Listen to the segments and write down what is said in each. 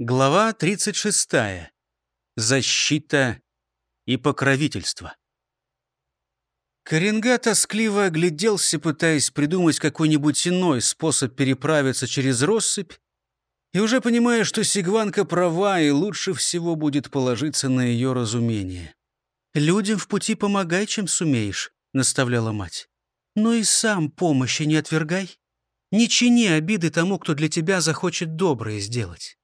Глава 36. Защита и покровительство. Коренга тоскливо огляделся, пытаясь придумать какой-нибудь иной способ переправиться через россыпь, и уже понимая, что Сигванка права, и лучше всего будет положиться на ее разумение. «Людям в пути помогай, чем сумеешь», — наставляла мать. «Но и сам помощи не отвергай. Не чини обиды тому, кто для тебя захочет доброе сделать».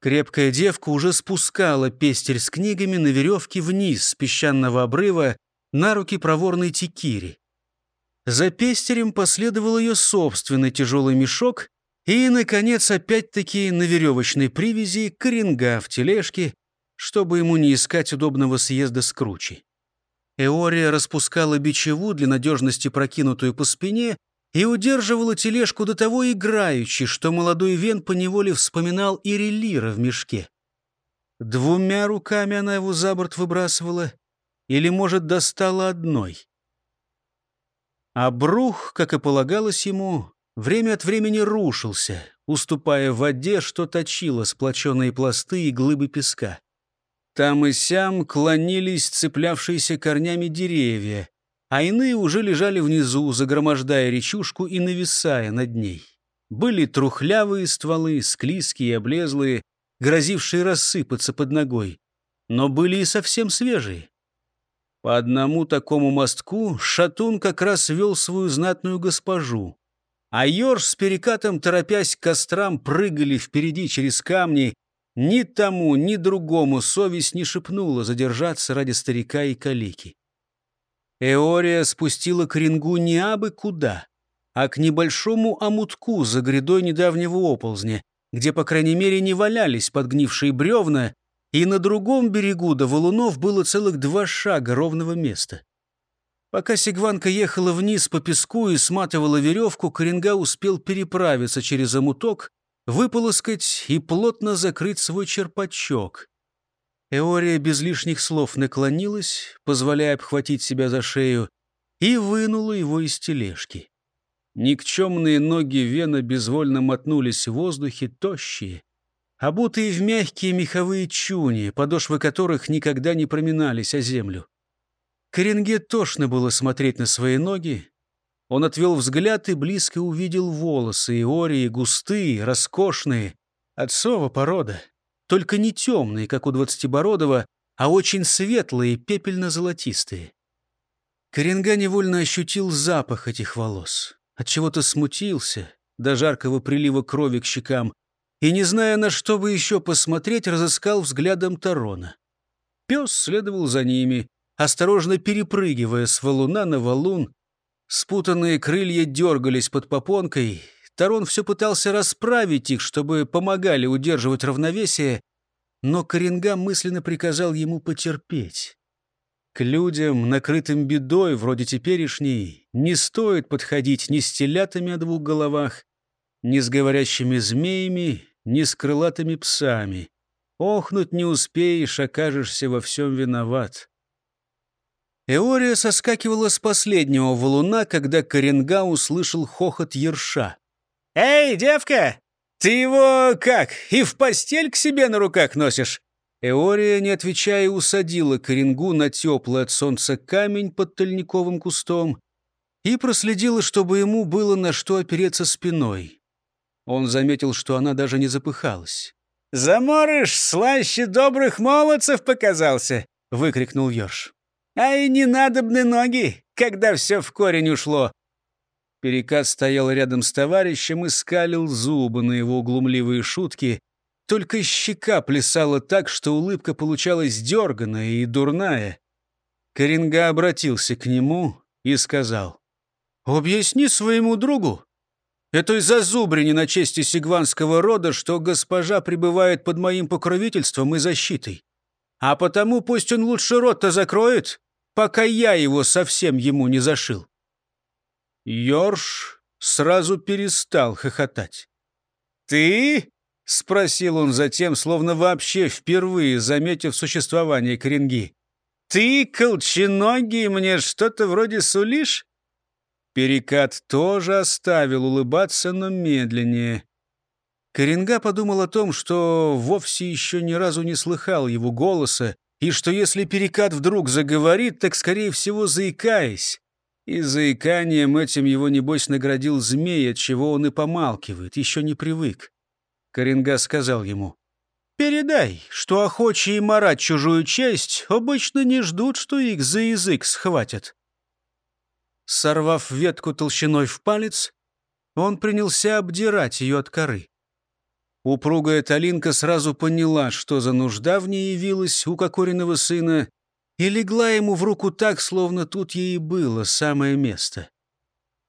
Крепкая девка уже спускала пестель с книгами на веревке вниз с песчаного обрыва на руки проворной текири. За пестерем последовал ее собственный тяжелый мешок и, наконец, опять-таки на веревочной привязи коренга в тележке, чтобы ему не искать удобного съезда с кручи. Эория распускала бичеву для надежности прокинутую по спине и удерживала тележку до того играючи, что молодой Вен поневоле вспоминал Ирелира в мешке. Двумя руками она его за борт выбрасывала, или, может, достала одной. А брух, как и полагалось ему, время от времени рушился, уступая в воде, что точило сплоченные пласты и глыбы песка. Там и сям клонились цеплявшиеся корнями деревья, а иные уже лежали внизу, загромождая речушку и нависая над ней. Были трухлявые стволы, склизкие и облезлые, грозившие рассыпаться под ногой, но были и совсем свежие. По одному такому мостку Шатун как раз вел свою знатную госпожу, а Йорш с перекатом, торопясь к кострам, прыгали впереди через камни. Ни тому, ни другому совесть не шепнула задержаться ради старика и калики. Эория спустила к рингу не абы куда, а к небольшому омутку за грядой недавнего оползня, где, по крайней мере, не валялись подгнившие бревна, и на другом берегу до валунов было целых два шага ровного места. Пока Сигванка ехала вниз по песку и сматывала веревку, Коренга успел переправиться через омуток, выполоскать и плотно закрыть свой черпачок. Эория без лишних слов наклонилась, позволяя обхватить себя за шею, и вынула его из тележки. Никчемные ноги Вена безвольно мотнулись в воздухе, тощие, обутые в мягкие меховые чуни, подошвы которых никогда не проминались о землю. Коренге тошно было смотреть на свои ноги. Он отвел взгляд и близко увидел волосы Иории, густые, роскошные, отцова порода только не темные, как у Двадцатибородова, а очень светлые, пепельно-золотистые. Коренга невольно ощутил запах этих волос. от чего то смутился, до жаркого прилива крови к щекам, и, не зная, на что бы еще посмотреть, разыскал взглядом Тарона. Пес следовал за ними, осторожно перепрыгивая с валуна на валун. Спутанные крылья дергались под попонкой, Тарон все пытался расправить их, чтобы помогали удерживать равновесие, но Коренга мысленно приказал ему потерпеть. К людям, накрытым бедой, вроде теперешней, не стоит подходить ни с телятами о двух головах, ни с говорящими змеями, ни с крылатыми псами. Охнуть не успеешь, окажешься во всем виноват. Эория соскакивала с последнего валуна, когда Коренга услышал хохот ерша. «Эй, девка! Ты его как, и в постель к себе на руках носишь?» Эория, не отвечая, усадила Коренгу на теплый от солнца камень под тольниковым кустом и проследила, чтобы ему было на что опереться спиной. Он заметил, что она даже не запыхалась. «Заморыш слаще добрых молодцев показался!» — выкрикнул Ёрш. «А и не надобны ноги, когда все в корень ушло. Перекат стоял рядом с товарищем и скалил зубы на его углумливые шутки. Только щека плясала так, что улыбка получалась дерганая и дурная. Коренга обратился к нему и сказал. «Объясни своему другу, этой зазубрине на чести сигванского рода, что госпожа пребывает под моим покровительством и защитой. А потому пусть он лучше рот-то закроет, пока я его совсем ему не зашил». Йорш сразу перестал хохотать. «Ты?» — спросил он затем, словно вообще впервые заметив существование Коренги. «Ты, колченогий, мне что-то вроде сулишь?» Перекат тоже оставил улыбаться, но медленнее. Коренга подумал о том, что вовсе еще ни разу не слыхал его голоса, и что если перекат вдруг заговорит, так, скорее всего, заикаясь. И заиканием этим его, небось, наградил змей, от чего он и помалкивает, еще не привык. Коренга сказал ему, «Передай, что охочие марать чужую честь обычно не ждут, что их за язык схватят». Сорвав ветку толщиной в палец, он принялся обдирать ее от коры. Упругая Талинка сразу поняла, что за нужда в ней явилась у Кокориного сына, и легла ему в руку так, словно тут ей и было самое место.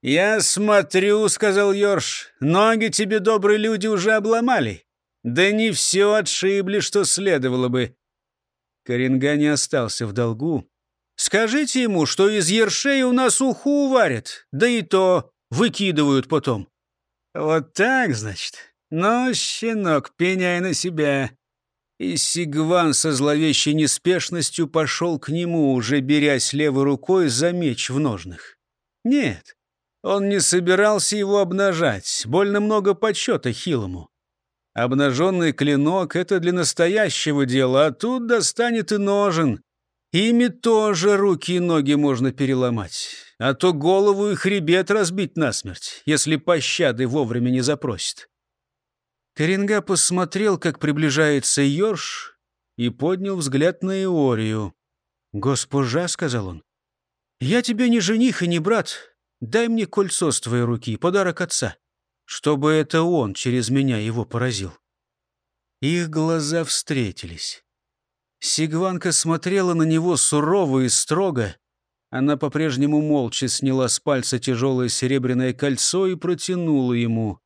«Я смотрю», — сказал Йорш, — «ноги тебе добрые люди уже обломали. Да не все отшибли, что следовало бы». Коренга не остался в долгу. «Скажите ему, что из ершей у нас уху варят, да и то выкидывают потом». «Вот так, значит? Ну, щенок, пеняй на себя». И Сигван со зловещей неспешностью пошел к нему, уже берясь левой рукой за меч в ножнах. «Нет». Он не собирался его обнажать, больно много почета хилому. Обнаженный клинок — это для настоящего дела, а тут достанет и ножен. Ими тоже руки и ноги можно переломать, а то голову и хребет разбить насмерть, если пощады вовремя не запросит. Коренга посмотрел, как приближается Йорш, и поднял взгляд на Иорию. «Госпожа», — сказал он, — «я тебе не жених и не брат, Дай мне кольцо с твоей руки, подарок отца, чтобы это он через меня его поразил». Их глаза встретились. Сигванка смотрела на него сурово и строго. Она по-прежнему молча сняла с пальца тяжелое серебряное кольцо и протянула ему.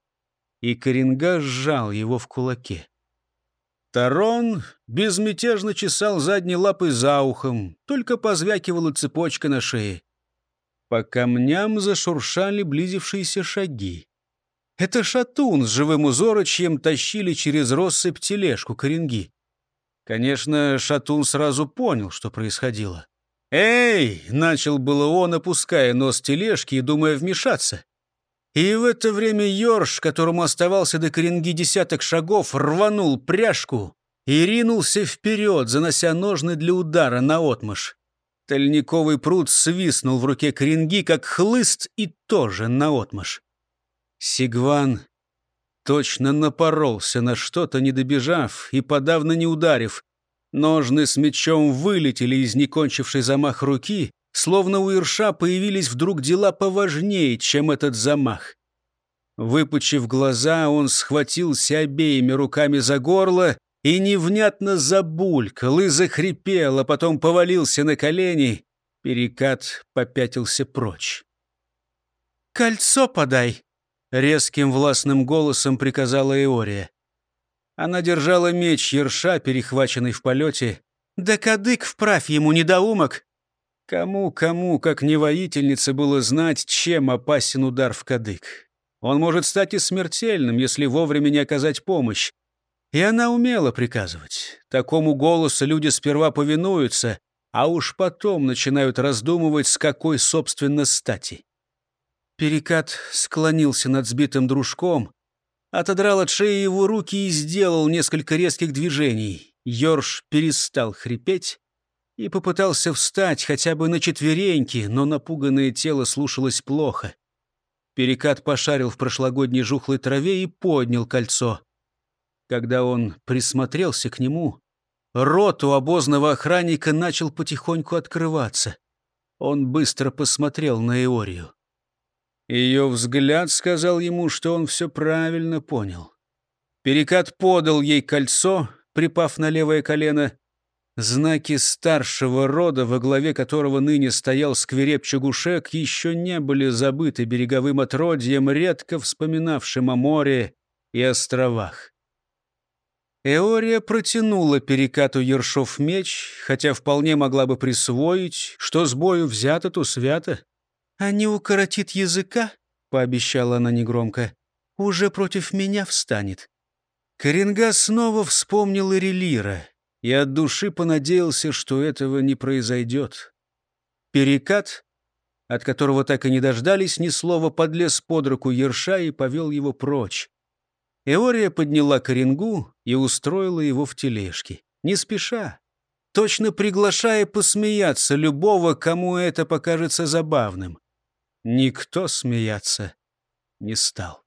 И Коренга сжал его в кулаке. Тарон безмятежно чесал задней лапой за ухом, только позвякивала цепочка на шее. По камням зашуршали близившиеся шаги. Это шатун с живым узорочьем тащили через россыпь тележку коренги. Конечно, шатун сразу понял, что происходило. «Эй!» — начал было он, опуская нос тележки и думая вмешаться. И в это время Йорш, которому оставался до коренги десяток шагов, рванул пряжку и ринулся вперед, занося ножны для удара на отмышь. Тальниковый пруд свистнул в руке Кринги, как хлыст, и тоже наотмашь. Сигван точно напоролся на что-то, не добежав и подавно не ударив. Ножны с мечом вылетели из некончившей замах руки, словно у Ирша появились вдруг дела поважнее, чем этот замах. Выпучив глаза, он схватился обеими руками за горло и невнятно забулькал и захрипел, а потом повалился на колени. Перекат попятился прочь. «Кольцо подай!» — резким властным голосом приказала Иория. Она держала меч ерша, перехваченный в полете. «Да кадык вправь ему, недоумок!» Кому-кому, как не воительнице, было знать, чем опасен удар в кадык. Он может стать и смертельным, если вовремя не оказать помощь. И она умела приказывать. Такому голосу люди сперва повинуются, а уж потом начинают раздумывать, с какой, собственно, стати. Перекат склонился над сбитым дружком, отодрал от шеи его руки и сделал несколько резких движений. Йорш перестал хрипеть и попытался встать хотя бы на четвереньки, но напуганное тело слушалось плохо. Перекат пошарил в прошлогодней жухлой траве и поднял кольцо. Когда он присмотрелся к нему, рот у обозного охранника начал потихоньку открываться. Он быстро посмотрел на Иорию. Ее взгляд сказал ему, что он все правильно понял. Перекат подал ей кольцо, припав на левое колено. Знаки старшего рода, во главе которого ныне стоял сквереп Чагушек, еще не были забыты береговым отродьем, редко вспоминавшим о море и островах. Эория протянула перекату Ершов меч, хотя вполне могла бы присвоить, что с бою взято, то свято. «А не укоротит языка?» — пообещала она негромко. «Уже против меня встанет». Коренга снова вспомнил Ирелира и от души понадеялся, что этого не произойдет. Перекат, от которого так и не дождались ни слова, подлез под руку Ерша и повел его прочь. Эория подняла коренгу и устроила его в тележке, не спеша, точно приглашая посмеяться любого, кому это покажется забавным. Никто смеяться не стал.